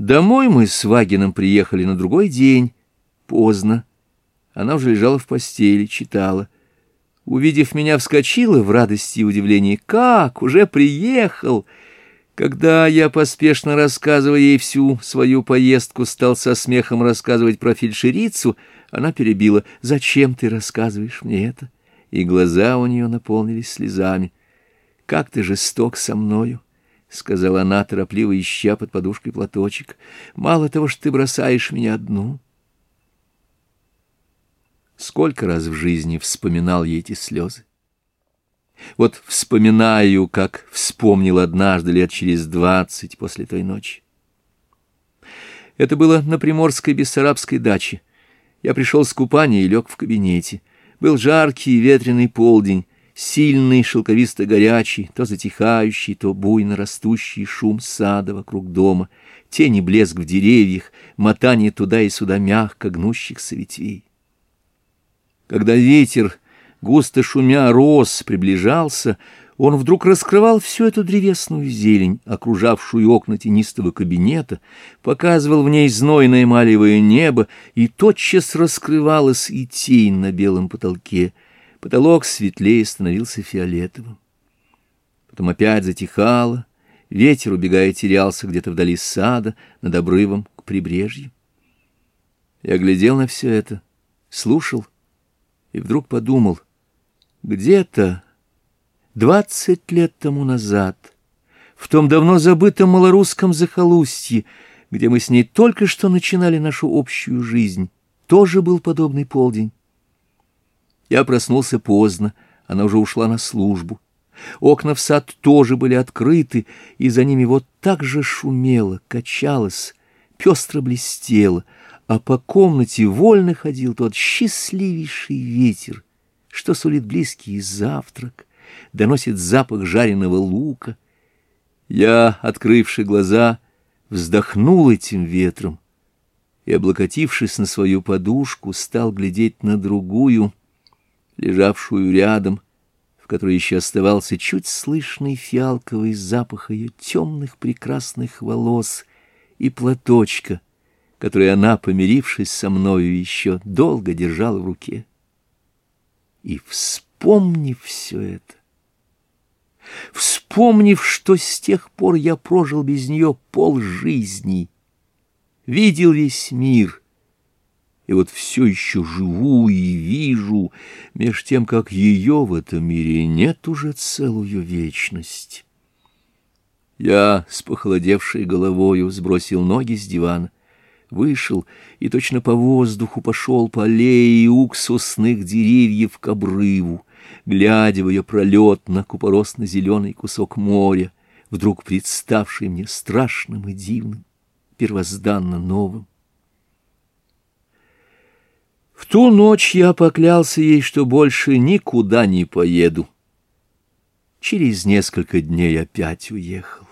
Домой мы с Вагином приехали на другой день, поздно. Она уже лежала в постели, читала. Увидев меня, вскочила в радости и удивлении. «Как? Уже приехал!» Когда я, поспешно рассказывая ей всю свою поездку, стал со смехом рассказывать про фельдшерицу, она перебила «Зачем ты рассказываешь мне это?» И глаза у нее наполнились слезами. «Как ты жесток со мною!» — сказала она, торопливо ища под подушкой платочек. — Мало того, что ты бросаешь меня одну. Сколько раз в жизни вспоминал ей эти слезы. Вот вспоминаю, как вспомнил однажды лет через двадцать после той ночи. Это было на приморской бессарабской даче. Я пришел с купания и лег в кабинете. Был жаркий и ветреный полдень сильный, шелковисто-горячий, то затихающий, то буйно растущий шум сада вокруг дома, тени блеск в деревьях, мотание туда и сюда мягко гнущихся ветвей. Когда ветер, густо шумя, рос, приближался, он вдруг раскрывал всю эту древесную зелень, окружавшую окна тенистого кабинета, показывал в ней знойное малевое небо, и тотчас раскрывалась и тень на белом потолке — Потолок светлее становился фиолетовым. Потом опять затихало, ветер, убегая, терялся где-то вдали сада, над обрывом, к прибрежью. Я глядел на все это, слушал и вдруг подумал, где-то двадцать лет тому назад, в том давно забытом малорусском захолустье, где мы с ней только что начинали нашу общую жизнь, тоже был подобный полдень. Я проснулся поздно, она уже ушла на службу. Окна в сад тоже были открыты, и за ними вот так же шумело, качалось, пестро блестело, а по комнате вольно ходил тот счастливейший ветер, что сулит близкий завтрак, доносит запах жареного лука. Я, открывший глаза, вздохнул этим ветром и, облокотившись на свою подушку, стал глядеть на другую — лежавшую рядом, в которой еще оставался чуть слышный фиалковый запах ее темных прекрасных волос и платочка, который она, помирившись со мною, еще долго держала в руке. И вспомнив все это, вспомнив, что с тех пор я прожил без нее полжизни, видел весь мир, и вот все еще живу и вижу, меж тем, как ее в этом мире нет уже целую вечность. Я с похолодевшей головою сбросил ноги с дивана, вышел и точно по воздуху пошел по аллее уксусных деревьев к обрыву, глядя в ее пролет на купоросно-зеленый кусок моря, вдруг представший мне страшным и дивным, первозданно новым ту ночь я поклялся ей, что больше никуда не поеду. Через несколько дней опять уехал.